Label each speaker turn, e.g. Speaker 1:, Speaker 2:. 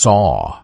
Speaker 1: saw.